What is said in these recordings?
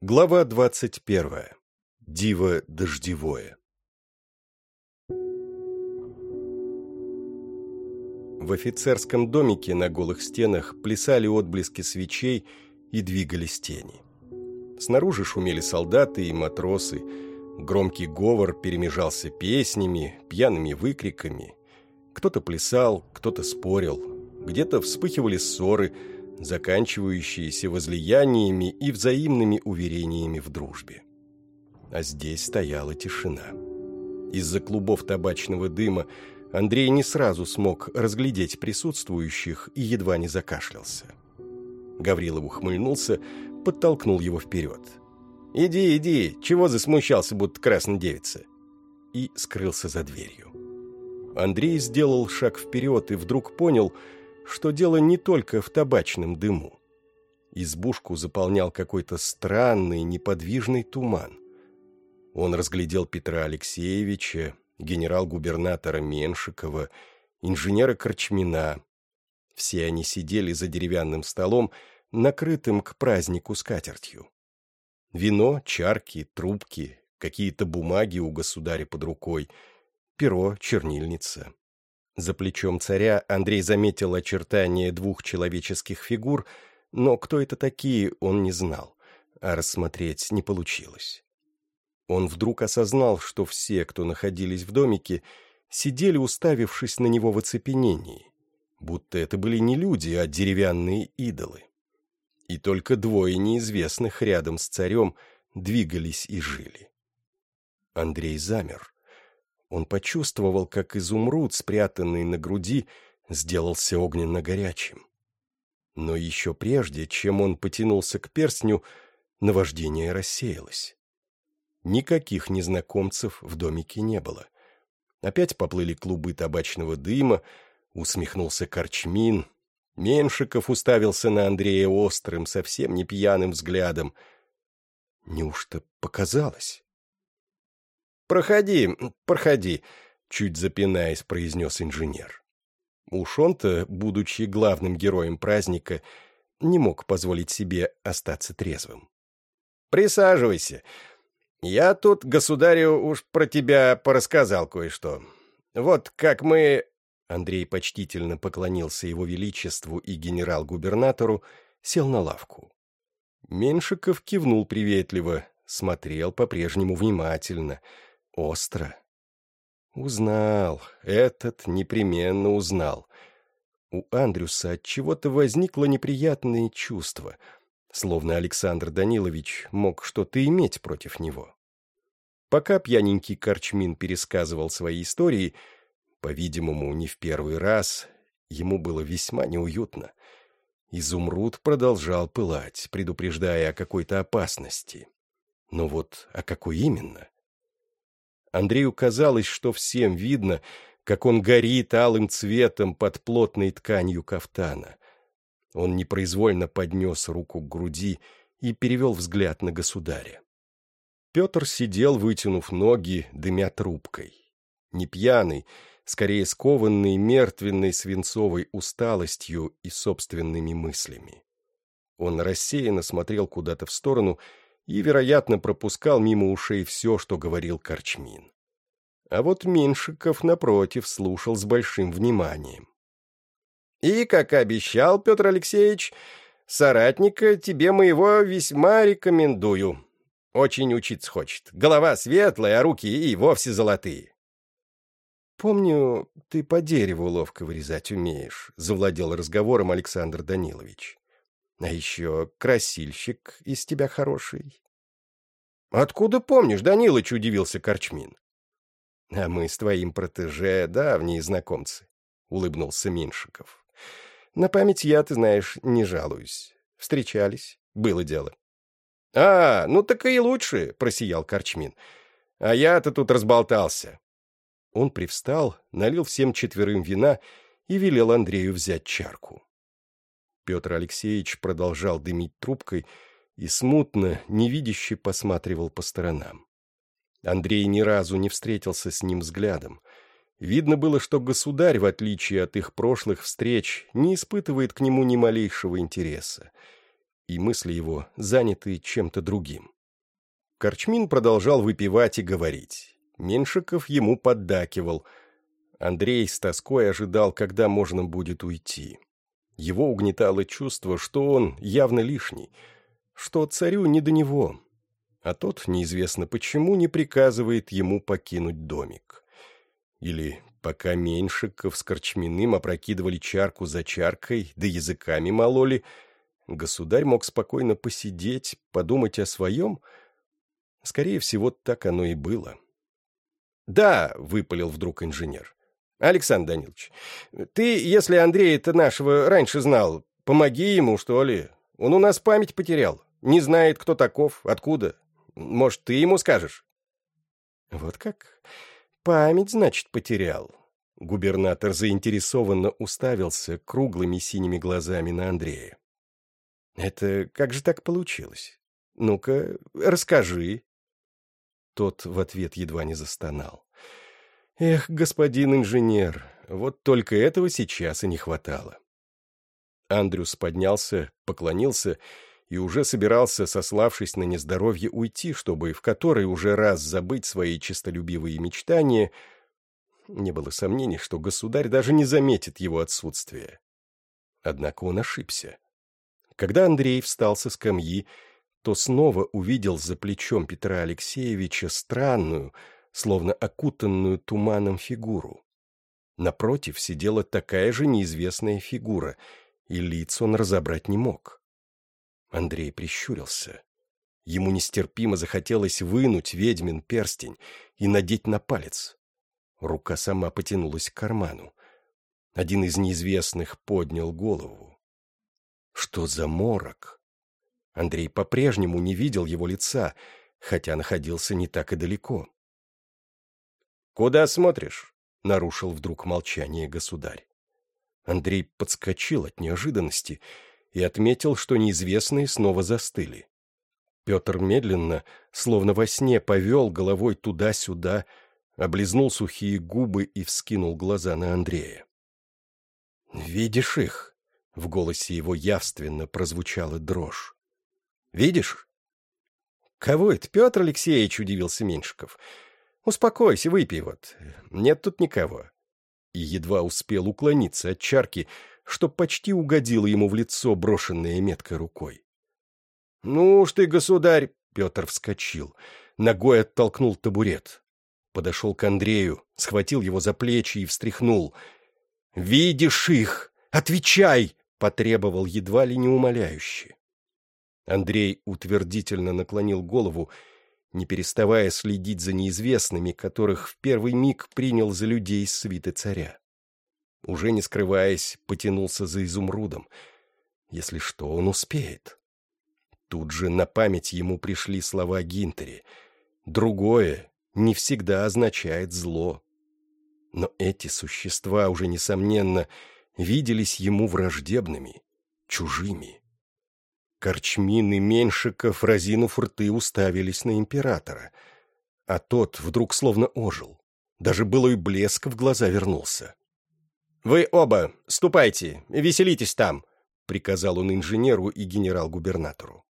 Глава двадцать первая. Диво дождевое. В офицерском домике на голых стенах плясали отблески свечей и двигались тени. Снаружи шумели солдаты и матросы, громкий говор перемежался песнями, пьяными выкриками. Кто-то плясал, кто-то спорил, где-то вспыхивали ссоры – заканчивающиеся возлияниями и взаимными уверениями в дружбе. А здесь стояла тишина. Из-за клубов табачного дыма Андрей не сразу смог разглядеть присутствующих и едва не закашлялся. Гаврилов ухмыльнулся, подтолкнул его вперед. «Иди, иди, чего засмущался, будто красная девица?» И скрылся за дверью. Андрей сделал шаг вперед и вдруг понял, что дело не только в табачном дыму. Избушку заполнял какой-то странный, неподвижный туман. Он разглядел Петра Алексеевича, генерал-губернатора Меншикова, инженера Корчмина. Все они сидели за деревянным столом, накрытым к празднику скатертью. Вино, чарки, трубки, какие-то бумаги у государя под рукой, перо, чернильница. За плечом царя Андрей заметил очертания двух человеческих фигур, но кто это такие, он не знал, а рассмотреть не получилось. Он вдруг осознал, что все, кто находились в домике, сидели, уставившись на него в оцепенении, будто это были не люди, а деревянные идолы. И только двое неизвестных рядом с царем двигались и жили. Андрей замер. Он почувствовал, как изумруд, спрятанный на груди, сделался огненно-горячим. Но еще прежде, чем он потянулся к перстню, наваждение рассеялось. Никаких незнакомцев в домике не было. Опять поплыли клубы табачного дыма, усмехнулся Корчмин. Меншиков уставился на Андрея острым, совсем не пьяным взглядом. Неужто показалось? «Проходи, проходи», — чуть запинаясь, произнес инженер. Уж он-то, будучи главным героем праздника, не мог позволить себе остаться трезвым. «Присаживайся. Я тут государю уж про тебя порассказал кое-что. Вот как мы...» Андрей почтительно поклонился его величеству и генерал-губернатору, сел на лавку. Меншиков кивнул приветливо, смотрел по-прежнему внимательно — Остро. Узнал. Этот непременно узнал. У Андрюса от чего-то возникло неприятное чувство, словно Александр Данилович мог что-то иметь против него. Пока пьяненький Корчмин пересказывал свои истории, по-видимому, не в первый раз, ему было весьма неуютно. Изумруд продолжал пылать, предупреждая о какой-то опасности. Но вот о какой именно? Андрею казалось, что всем видно, как он горит алым цветом под плотной тканью кафтана. Он непроизвольно поднес руку к груди и перевел взгляд на государя. Петр сидел, вытянув ноги, дымя трубкой. Не пьяный, скорее скованный мертвенной свинцовой усталостью и собственными мыслями. Он рассеянно смотрел куда-то в сторону и, вероятно, пропускал мимо ушей все, что говорил Корчмин. А вот Меньшиков, напротив, слушал с большим вниманием. «И, как обещал, Петр Алексеевич, соратника тебе моего весьма рекомендую. Очень учиться хочет. Голова светлая, а руки и вовсе золотые». «Помню, ты по дереву ловко вырезать умеешь», — завладел разговором Александр Данилович. А еще красильщик из тебя хороший. — Откуда помнишь, Данилыч? — удивился Корчмин. — А мы с твоим протеже давние знакомцы, — улыбнулся Меньшиков. — На память я, ты знаешь, не жалуюсь. Встречались, было дело. — А, ну так и лучше, — просиял Корчмин. — А я-то тут разболтался. Он привстал, налил всем четверым вина и велел Андрею взять чарку. Петр Алексеевич продолжал дымить трубкой и смутно, невидяще посматривал по сторонам. Андрей ни разу не встретился с ним взглядом. Видно было, что государь, в отличие от их прошлых встреч, не испытывает к нему ни малейшего интереса. и мысли его заняты чем-то другим. Корчмин продолжал выпивать и говорить. Меньшиков ему поддакивал. Андрей с тоской ожидал, когда можно будет уйти. Его угнетало чувство, что он явно лишний, что царю не до него, а тот, неизвестно почему, не приказывает ему покинуть домик. Или пока Меньшиков с Корчминым опрокидывали чарку за чаркой, да языками мололи, государь мог спокойно посидеть, подумать о своем. Скорее всего, так оно и было. «Да», — выпалил вдруг инженер. «Александр Данилович, ты, если Андрея-то нашего раньше знал, помоги ему, что ли. Он у нас память потерял, не знает, кто таков, откуда. Может, ты ему скажешь?» «Вот как? Память, значит, потерял». Губернатор заинтересованно уставился круглыми синими глазами на Андрея. «Это как же так получилось? Ну-ка, расскажи». Тот в ответ едва не застонал. «Эх, господин инженер, вот только этого сейчас и не хватало». Андрюс поднялся, поклонился и уже собирался, сославшись на нездоровье, уйти, чтобы в который уже раз забыть свои честолюбивые мечтания. Не было сомнений, что государь даже не заметит его отсутствие. Однако он ошибся. Когда Андрей встал со скамьи, то снова увидел за плечом Петра Алексеевича странную, словно окутанную туманом фигуру. Напротив сидела такая же неизвестная фигура, и лиц он разобрать не мог. Андрей прищурился. Ему нестерпимо захотелось вынуть ведьмин перстень и надеть на палец. Рука сама потянулась к карману. Один из неизвестных поднял голову. Что за морок? Андрей по-прежнему не видел его лица, хотя находился не так и далеко. «Куда смотришь?» — нарушил вдруг молчание государь. Андрей подскочил от неожиданности — и отметил, что неизвестные снова застыли. Петр медленно, словно во сне, повел головой туда-сюда, облизнул сухие губы и вскинул глаза на Андрея. «Видишь их?» — в голосе его явственно прозвучала дрожь. «Видишь?» «Кого это, Петр Алексеевич?» — удивился Меньшиков. «Успокойся, выпей вот. Нет тут никого». И едва успел уклониться от чарки, что почти угодило ему в лицо, брошенное меткой рукой. «Ну уж ты, государь!» — Петр вскочил, ногой оттолкнул табурет. Подошел к Андрею, схватил его за плечи и встряхнул. «Видишь их! Отвечай!» — потребовал едва ли не умоляюще. Андрей утвердительно наклонил голову, не переставая следить за неизвестными, которых в первый миг принял за людей свиты царя уже не скрываясь, потянулся за изумрудом. Если что, он успеет. Тут же на память ему пришли слова Гинтери. Другое не всегда означает зло. Но эти существа уже, несомненно, виделись ему враждебными, чужими. Корчмин и Меньшиков, разинув рты, уставились на императора. А тот вдруг словно ожил. Даже былой блеск в глаза вернулся. «Вы оба, ступайте, веселитесь там», — приказал он инженеру и генерал-губернатору.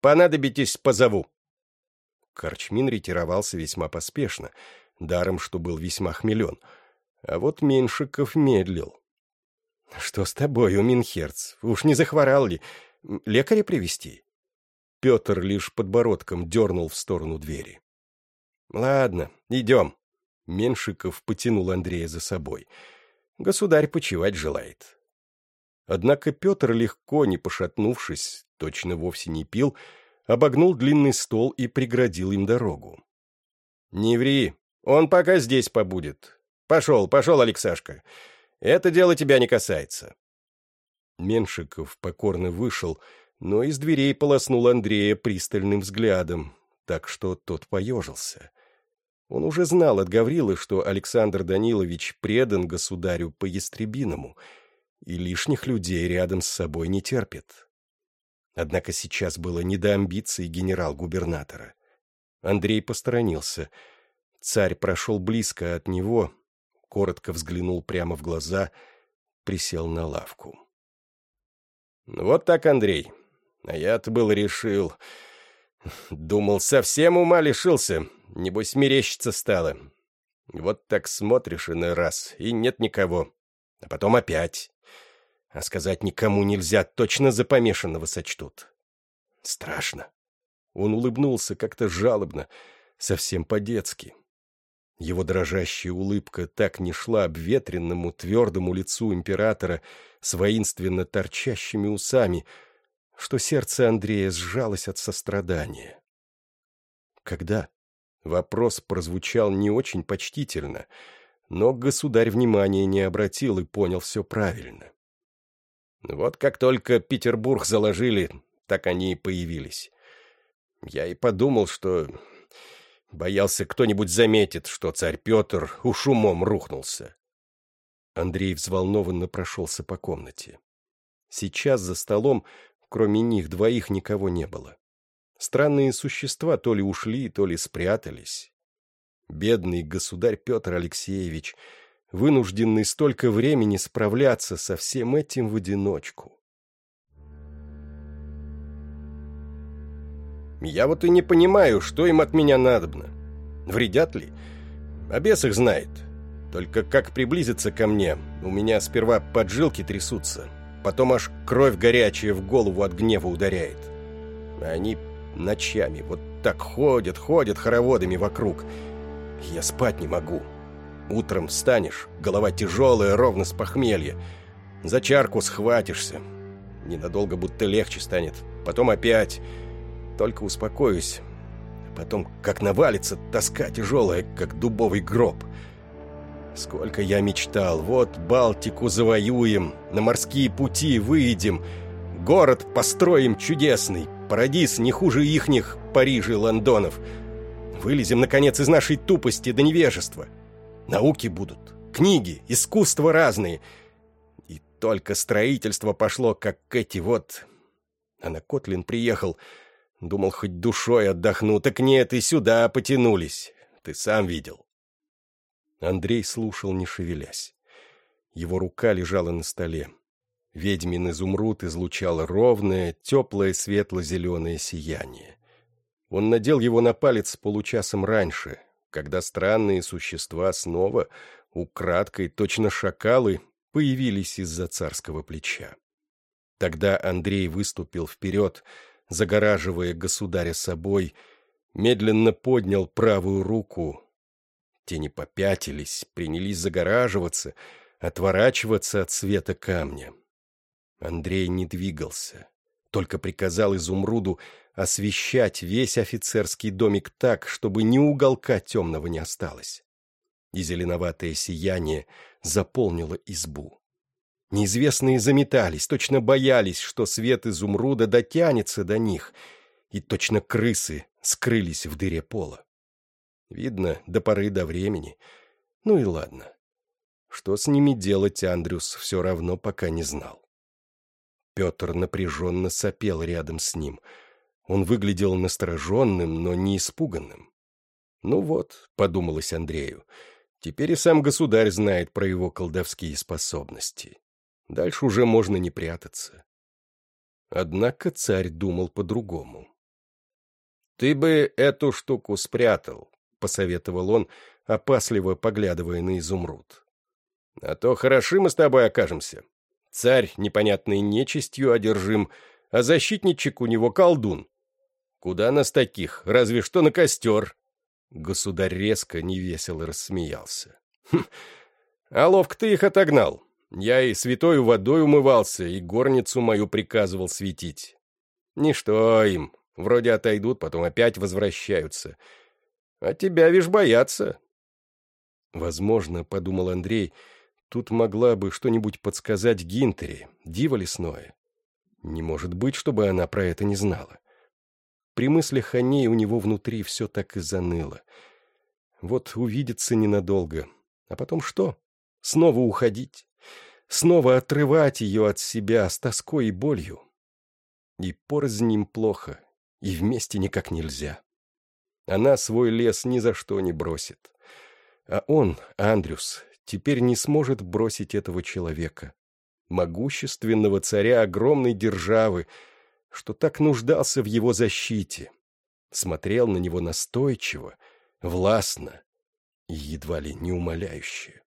«Понадобитесь, позову». Корчмин ретировался весьма поспешно, даром, что был весьма хмелен. А вот Меньшиков медлил. «Что с тобою, Минхерц? Уж не захворал ли? Лекаря привести Петр лишь подбородком дернул в сторону двери. «Ладно, идем». Меньшиков потянул Андрея за собой — Государь почивать желает. Однако Петр, легко, не пошатнувшись, точно вовсе не пил, обогнул длинный стол и преградил им дорогу. «Не ври, он пока здесь побудет. Пошел, пошел, Алексашка. Это дело тебя не касается». Меншиков покорно вышел, но из дверей полоснул Андрея пристальным взглядом, так что тот поежился. Он уже знал от Гаврилы, что Александр Данилович предан государю по-ястребиному и лишних людей рядом с собой не терпит. Однако сейчас было не до амбиций генерал-губернатора. Андрей посторонился. Царь прошел близко от него, коротко взглянул прямо в глаза, присел на лавку. «Вот так, Андрей. А я-то был решил... Думал, совсем ума лишился. Небось, мерещится стало. Вот так смотришь иной раз, и нет никого. А потом опять. А сказать никому нельзя, точно за помешанного сочтут. Страшно. Он улыбнулся как-то жалобно, совсем по-детски. Его дрожащая улыбка так не шла обветренному, твердому лицу императора с воинственно торчащими усами, что сердце Андрея сжалось от сострадания. Когда? Вопрос прозвучал не очень почтительно, но государь внимания не обратил и понял все правильно. Вот как только Петербург заложили, так они и появились. Я и подумал, что... Боялся, кто-нибудь заметит, что царь Петр уж умом рухнулся. Андрей взволнованно прошелся по комнате. Сейчас за столом, кроме них двоих, никого не было. Странные существа то ли ушли, то ли спрятались. Бедный государь Петр Алексеевич, вынужденный столько времени справляться со всем этим в одиночку. Я вот и не понимаю, что им от меня надобно. Вредят ли? А бес их знает. Только как приблизиться ко мне, у меня сперва поджилки трясутся, потом аж кровь горячая в голову от гнева ударяет. Они ночами вот так ходят, ходят хороводами вокруг. Я спать не могу. Утром встанешь, голова тяжелая, ровно с похмелья. За чарку схватишься. Ненадолго будто легче станет. Потом опять только успокоюсь. Потом, как навалится, тоска тяжелая, как дубовый гроб. Сколько я мечтал. Вот Балтику завоюем, на морские пути выйдем, город построим чудесный, парадис не хуже ихних Парижа и Лондонов. Вылезем, наконец, из нашей тупости до невежества. Науки будут, книги, искусства разные. И только строительство пошло, как эти вот... А на Котлин приехал... Думал, хоть душой отдохну, так нет, и сюда потянулись. Ты сам видел. Андрей слушал, не шевелясь. Его рука лежала на столе. Ведьмин изумруд излучал ровное, теплое светло-зеленое сияние. Он надел его на палец получасом раньше, когда странные существа снова, украдкой, точно шакалы, появились из-за царского плеча. Тогда Андрей выступил вперед, загораживая государя собой, медленно поднял правую руку. Тени попятились, принялись загораживаться, отворачиваться от света камня. Андрей не двигался, только приказал изумруду освещать весь офицерский домик так, чтобы ни уголка темного не осталось. И зеленоватое сияние заполнило избу. Неизвестные заметались, точно боялись, что свет изумруда дотянется до них, и точно крысы скрылись в дыре пола. Видно, до поры до времени. Ну и ладно. Что с ними делать, Андрюс все равно пока не знал. Петр напряженно сопел рядом с ним. Он выглядел настороженным, но не испуганным. «Ну вот», — подумалось Андрею, — «теперь и сам государь знает про его колдовские способности. Дальше уже можно не прятаться. Однако царь думал по-другому. «Ты бы эту штуку спрятал», — посоветовал он, опасливо поглядывая на изумруд. «А то хороши мы с тобой окажемся. Царь непонятной нечистью одержим, а защитничек у него колдун. Куда нас таких? Разве что на костер». Государь резко, невесело рассмеялся. «Хм, а ловко ты их отогнал. Я и святой водой умывался, и горницу мою приказывал светить. Ничто им, вроде отойдут, потом опять возвращаются. А тебя, вишь, боятся. Возможно, — подумал Андрей, — тут могла бы что-нибудь подсказать Гинтере, диво лесное. Не может быть, чтобы она про это не знала. При мыслях о ней у него внутри все так и заныло. Вот увидеться ненадолго, а потом что? Снова уходить? Снова отрывать ее от себя с тоской и болью. И порознь им плохо, и вместе никак нельзя. Она свой лес ни за что не бросит. А он, Андрюс, теперь не сможет бросить этого человека, могущественного царя огромной державы, что так нуждался в его защите, смотрел на него настойчиво, властно и едва ли не умоляюще.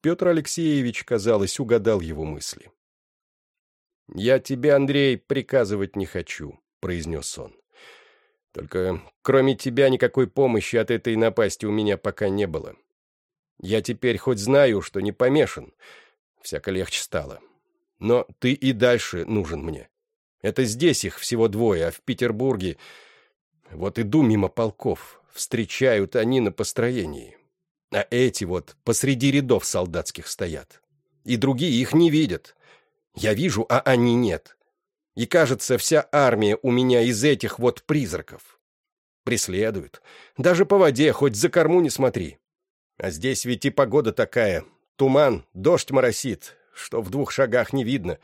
Петр Алексеевич, казалось, угадал его мысли. «Я тебе, Андрей, приказывать не хочу», — произнес он. «Только кроме тебя никакой помощи от этой напасти у меня пока не было. Я теперь хоть знаю, что не помешан, всяко легче стало. Но ты и дальше нужен мне. Это здесь их всего двое, а в Петербурге... Вот иду мимо полков, встречают они на построении. А эти вот посреди рядов солдатских стоят. И другие их не видят. Я вижу, а они нет. И кажется, вся армия у меня из этих вот призраков. Преследуют. Даже по воде, хоть за корму не смотри. А здесь ведь и погода такая. Туман, дождь моросит, что в двух шагах не видно.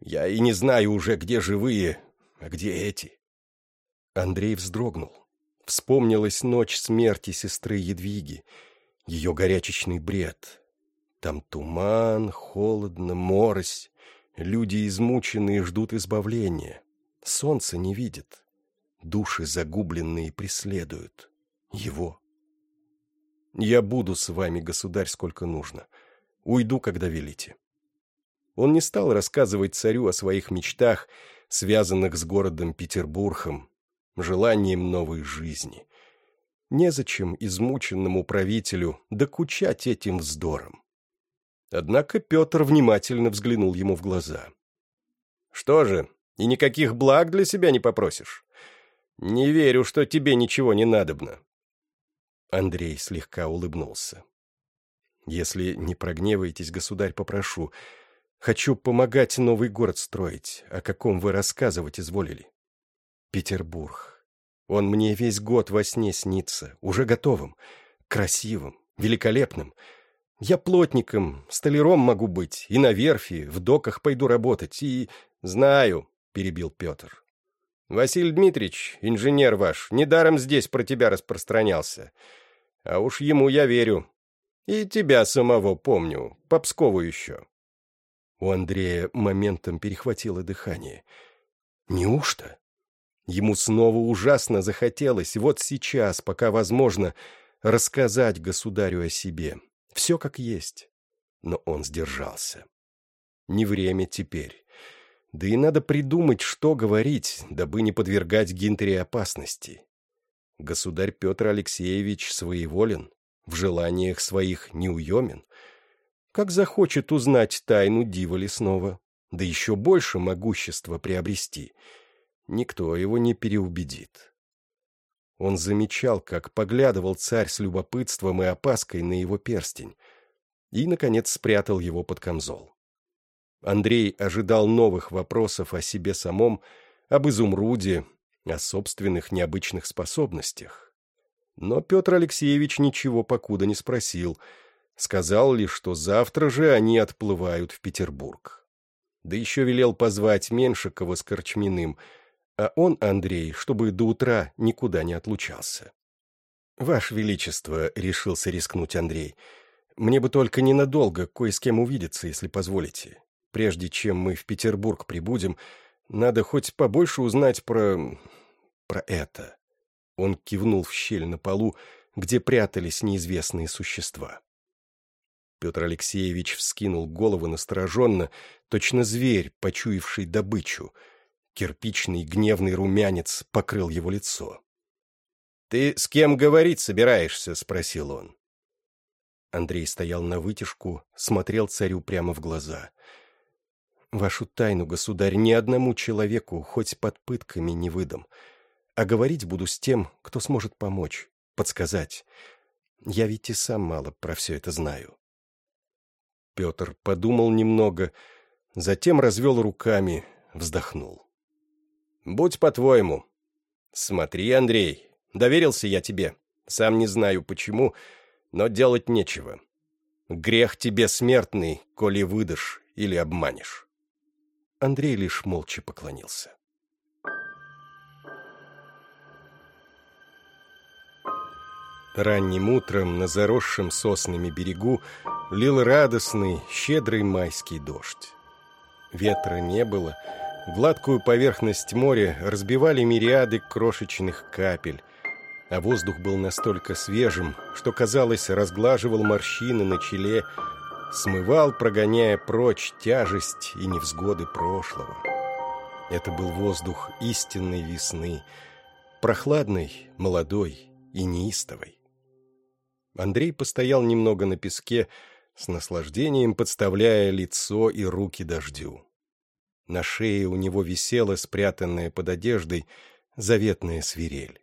Я и не знаю уже, где живые, а где эти. Андрей вздрогнул. Вспомнилась ночь смерти сестры Едвиги, ее горячечный бред. Там туман, холодно, морось, люди измученные ждут избавления. Солнце не видит, души загубленные преследуют. Его. Я буду с вами, государь, сколько нужно. Уйду, когда велите. Он не стал рассказывать царю о своих мечтах, связанных с городом Петербургом, желанием новой жизни. Незачем измученному правителю докучать этим вздором. Однако Петр внимательно взглянул ему в глаза. «Что же, и никаких благ для себя не попросишь? Не верю, что тебе ничего не надобно». Андрей слегка улыбнулся. «Если не прогневаетесь, государь, попрошу. Хочу помогать новый город строить, о каком вы рассказывать изволили. Петербург. Он мне весь год во сне снится, уже готовым, красивым, великолепным. Я плотником, столяром могу быть, и на верфи, в доках пойду работать, и... Знаю, — перебил Петр. Василий Дмитриевич, инженер ваш, недаром здесь про тебя распространялся. А уж ему я верю. И тебя самого помню, по еще. У Андрея моментом перехватило дыхание. Неужто? Ему снова ужасно захотелось, вот сейчас, пока возможно, рассказать государю о себе. Все как есть. Но он сдержался. Не время теперь. Да и надо придумать, что говорить, дабы не подвергать Гинтере опасности. Государь Петр Алексеевич своеволен, в желаниях своих неуемен. Как захочет узнать тайну дива лесного, да еще больше могущества приобрести — никто его не переубедит. Он замечал, как поглядывал царь с любопытством и опаской на его перстень, и, наконец, спрятал его под камзол. Андрей ожидал новых вопросов о себе самом, об изумруде, о собственных необычных способностях. Но Петр Алексеевич ничего покуда не спросил, сказал лишь, что завтра же они отплывают в Петербург. Да еще велел позвать Меншикова с Корчминым — а он, Андрей, чтобы до утра никуда не отлучался. «Ваше Величество», — решился рискнуть Андрей, — «мне бы только ненадолго кое с кем увидеться, если позволите. Прежде чем мы в Петербург прибудем, надо хоть побольше узнать про... про это». Он кивнул в щель на полу, где прятались неизвестные существа. Петр Алексеевич вскинул голову настороженно, точно зверь, почуявший добычу — Кирпичный гневный румянец покрыл его лицо. «Ты с кем говорить собираешься?» — спросил он. Андрей стоял на вытяжку, смотрел царю прямо в глаза. «Вашу тайну, государь, ни одному человеку, хоть под пытками, не выдам. А говорить буду с тем, кто сможет помочь, подсказать. Я ведь и сам мало про все это знаю». Петр подумал немного, затем развел руками, вздохнул. Будь по-твоему. Смотри, Андрей, доверился я тебе. Сам не знаю почему, но делать нечего. Грех тебе смертный, коли выдашь или обманешь. Андрей лишь молча поклонился. Ранним утром на заросшем соснами берегу лил радостный, щедрый майский дождь. Ветра не было, Гладкую поверхность моря разбивали мириады крошечных капель, а воздух был настолько свежим, что, казалось, разглаживал морщины на челе, смывал, прогоняя прочь тяжесть и невзгоды прошлого. Это был воздух истинной весны, прохладный, молодой и неистовой. Андрей постоял немного на песке, с наслаждением подставляя лицо и руки дождю. На шее у него висела спрятанная под одеждой заветная свирель.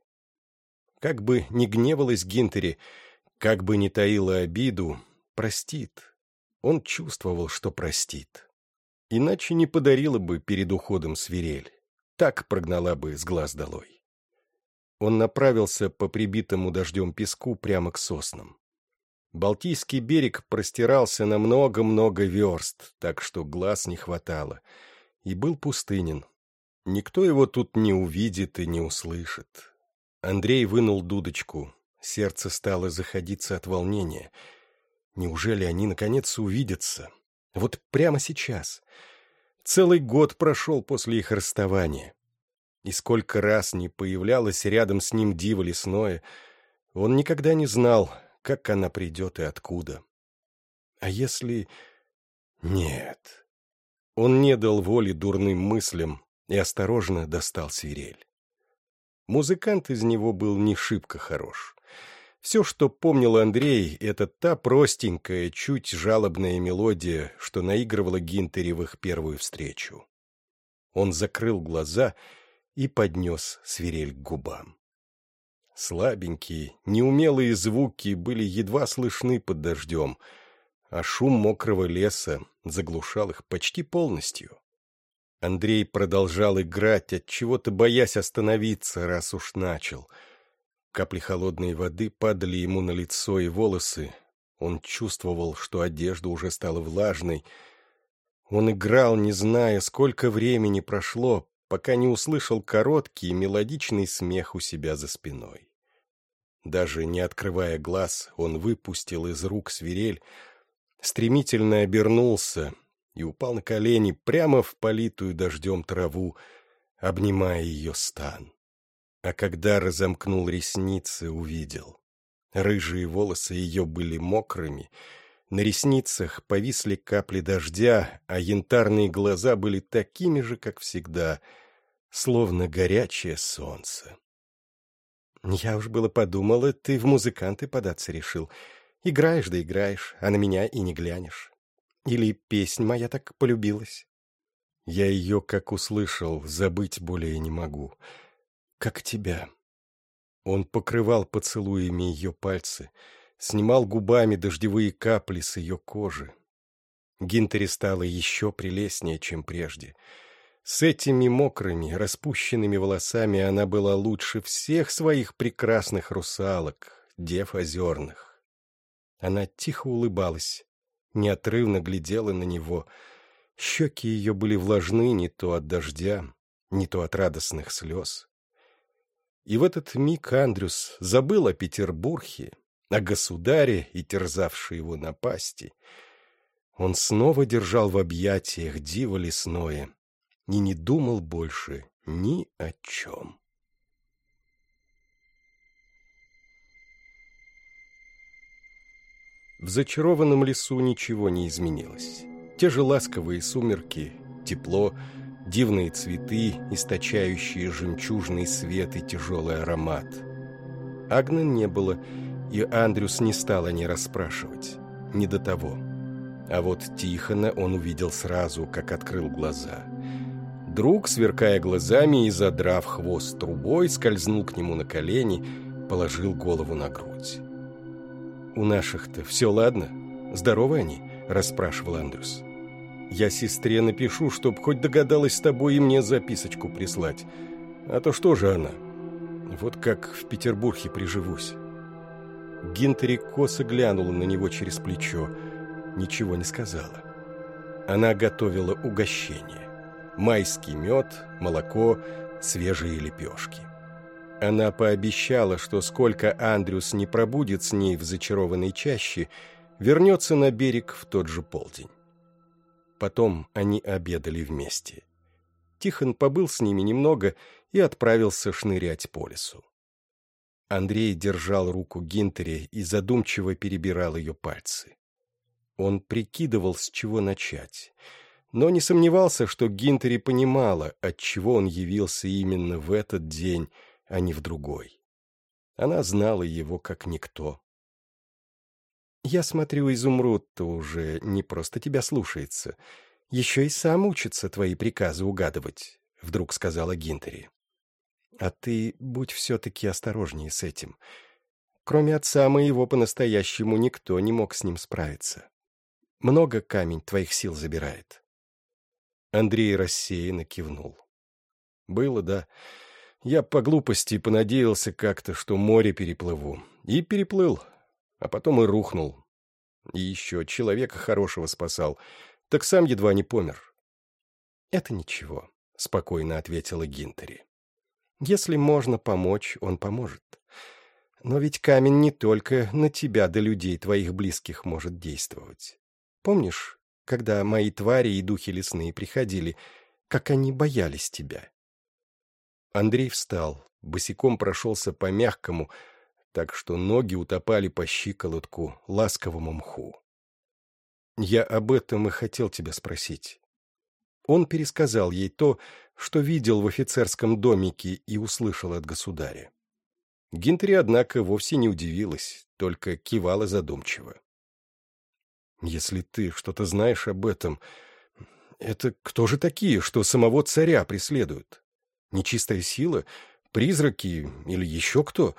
Как бы ни гневалась Гинтери, как бы ни таила обиду, простит. Он чувствовал, что простит. Иначе не подарила бы перед уходом свирель. Так прогнала бы с глаз долой. Он направился по прибитому дождем песку прямо к соснам. Балтийский берег простирался на много-много верст, так что глаз не хватало, и был пустынен. Никто его тут не увидит и не услышит. Андрей вынул дудочку. Сердце стало заходиться от волнения. Неужели они, наконец, увидятся? Вот прямо сейчас. Целый год прошел после их расставания. И сколько раз не появлялось рядом с ним диво лесное, он никогда не знал, как она придет и откуда. А если... Нет. Он не дал воли дурным мыслям и осторожно достал свирель. Музыкант из него был не шибко хорош. Все, что помнил Андрей, это та простенькая, чуть жалобная мелодия, что наигрывала Гинтери в их первую встречу. Он закрыл глаза и поднес свирель к губам. Слабенькие, неумелые звуки были едва слышны под дождем, а шум мокрого леса заглушал их почти полностью. Андрей продолжал играть, от чего-то боясь остановиться, раз уж начал. Капли холодной воды падали ему на лицо и волосы. Он чувствовал, что одежда уже стала влажной. Он играл, не зная, сколько времени прошло, пока не услышал короткий мелодичный смех у себя за спиной. Даже не открывая глаз, он выпустил из рук свирель, стремительно обернулся и упал на колени прямо в политую дождем траву, обнимая ее стан. А когда разомкнул ресницы, увидел. Рыжие волосы ее были мокрыми, на ресницах повисли капли дождя, а янтарные глаза были такими же, как всегда, словно горячее солнце. Я уж было подумала, ты в музыканты податься решил. Играешь да играешь, а на меня и не глянешь. Или песнь моя так полюбилась. Я ее, как услышал, забыть более не могу. Как тебя. Он покрывал поцелуями ее пальцы, снимал губами дождевые капли с ее кожи. Гинтери стало еще прелестнее, чем прежде. С этими мокрыми, распущенными волосами она была лучше всех своих прекрасных русалок, дев озерных. Она тихо улыбалась, неотрывно глядела на него. Щеки ее были влажны не то от дождя, не то от радостных слез. И в этот миг Андрюс забыл о Петербурге, о государе и терзавшей его напасти. Он снова держал в объятиях диво лесное и не думал больше ни о чем. В зачарованном лесу ничего не изменилось. Те же ласковые сумерки, тепло, дивные цветы, источающие жемчужный свет и тяжелый аромат. Агнен не было, и Андрюс не стал о ней расспрашивать. Не до того. А вот Тихона он увидел сразу, как открыл глаза. Друг, сверкая глазами и задрав хвост трубой, скользнул к нему на колени, положил голову на грудь. «У наших-то все ладно? Здоровы они?» – расспрашивал Андрюс. «Я сестре напишу, чтоб хоть догадалась с тобой и мне записочку прислать. А то что же она? Вот как в Петербурге приживусь». Гинтери косо глянула на него через плечо, ничего не сказала. Она готовила угощение. Майский мед, молоко, свежие лепешки. Она пообещала, что сколько Андрюс не пробудет с ней в зачарованной чаще, вернется на берег в тот же полдень. Потом они обедали вместе. Тихон побыл с ними немного и отправился шнырять по лесу. Андрей держал руку Гинтере и задумчиво перебирал ее пальцы. Он прикидывал, с чего начать, но не сомневался, что Гинтери понимала, отчего он явился именно в этот день, а не в другой. Она знала его как никто. «Я смотрю, изумруд-то уже не просто тебя слушается, еще и сам учится твои приказы угадывать», — вдруг сказала Гинтери. «А ты будь все-таки осторожнее с этим. Кроме отца моего по-настоящему никто не мог с ним справиться. Много камень твоих сил забирает». Андрей рассеянно кивнул. «Было, да. Я по глупости понадеялся как-то, что море переплыву. И переплыл, а потом и рухнул. И еще человека хорошего спасал, так сам едва не помер». «Это ничего», — спокойно ответила Гинтери. «Если можно помочь, он поможет. Но ведь камень не только на тебя да людей твоих близких может действовать. Помнишь, когда мои твари и духи лесные приходили, как они боялись тебя?» Андрей встал, босиком прошелся по мягкому, так что ноги утопали по щиколотку ласковому мху. «Я об этом и хотел тебя спросить». Он пересказал ей то, что видел в офицерском домике и услышал от государя. Гинтри, однако, вовсе не удивилась, только кивала задумчиво. Если ты что-то знаешь об этом, это кто же такие, что самого царя преследуют? Нечистая сила? Призраки или еще кто?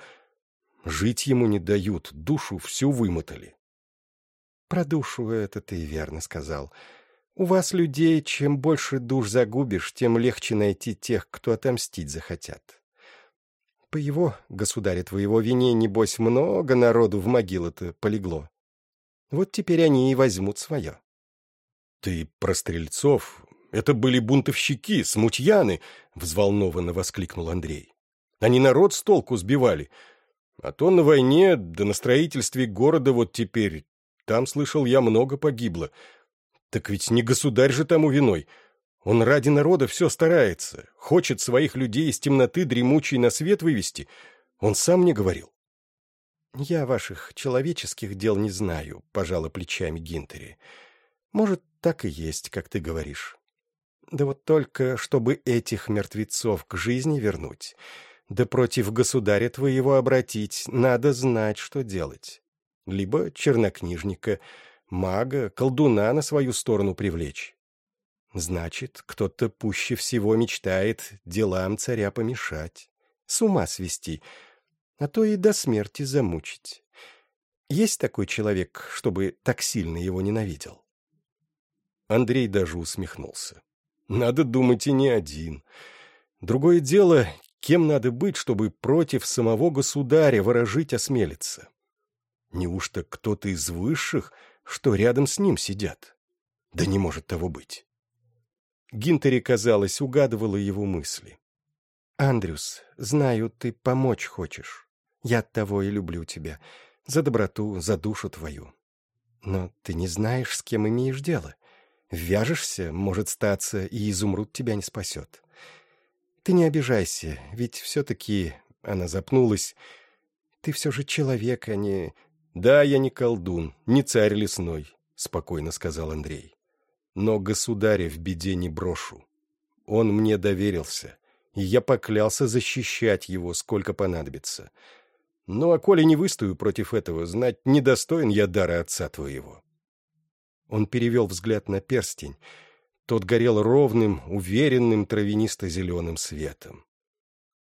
Жить ему не дают, душу всю вымотали. Про душу это ты верно сказал. У вас, людей, чем больше душ загубишь, тем легче найти тех, кто отомстить захотят. По его, государя твоего, вине, небось, много народу в могилы-то полегло. Вот теперь они и возьмут свое. — Ты про стрельцов? Это были бунтовщики, смутьяны! — взволнованно воскликнул Андрей. — Они народ с толку сбивали. А то на войне, да на строительстве города вот теперь. Там, слышал я, много погибло. Так ведь не государь же тому виной. Он ради народа все старается, хочет своих людей из темноты дремучей на свет вывести. Он сам мне говорил. «Я ваших человеческих дел не знаю», — пожала плечами Гинтери. «Может, так и есть, как ты говоришь. Да вот только, чтобы этих мертвецов к жизни вернуть, да против государя твоего обратить, надо знать, что делать. Либо чернокнижника, мага, колдуна на свою сторону привлечь. Значит, кто-то пуще всего мечтает делам царя помешать, с ума свести — а то и до смерти замучить. Есть такой человек, чтобы так сильно его ненавидел?» Андрей даже усмехнулся. «Надо думать и не один. Другое дело, кем надо быть, чтобы против самого государя выражить осмелиться? Неужто кто-то из высших, что рядом с ним сидят? Да не может того быть». Гинтери, казалось, угадывала его мысли. «Андрюс, знаю, ты помочь хочешь. Я того и люблю тебя. За доброту, за душу твою. Но ты не знаешь, с кем имеешь дело. Вяжешься, может статься, и изумруд тебя не спасет. Ты не обижайся, ведь все-таки... Она запнулась. Ты все же человек, а не... Да, я не колдун, не царь лесной, спокойно сказал Андрей. Но государя в беде не брошу. Он мне доверился, и я поклялся защищать его, сколько понадобится. Ну, а коли не выстою против этого, знать, недостоин я дара отца твоего. Он перевел взгляд на перстень. Тот горел ровным, уверенным травянисто-зеленым светом.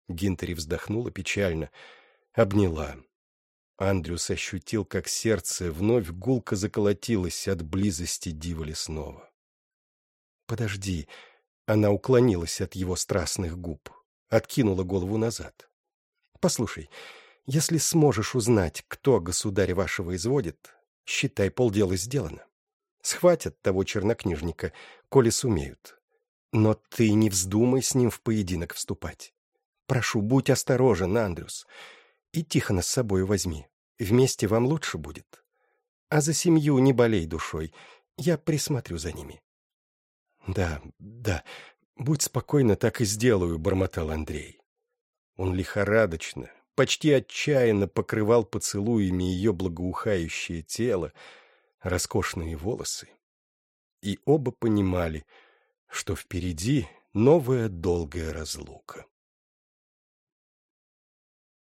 Гинтери вздохнула печально, обняла. Андрюс ощутил, как сердце вновь гулко заколотилось от близости дива лесного. «Подожди!» — она уклонилась от его страстных губ, откинула голову назад. «Послушай, если сможешь узнать, кто государь вашего изводит, считай, полдела сделано. Схватят того чернокнижника, коли сумеют. Но ты не вздумай с ним в поединок вступать. Прошу, будь осторожен, Андрюс. И Тихона с собой возьми. Вместе вам лучше будет. А за семью не болей душой. Я присмотрю за ними. Да, да, «Будь спокойна, так и сделаю», — бормотал Андрей. Он лихорадочно, почти отчаянно покрывал поцелуями ее благоухающее тело, роскошные волосы. И оба понимали, что впереди новая долгая разлука.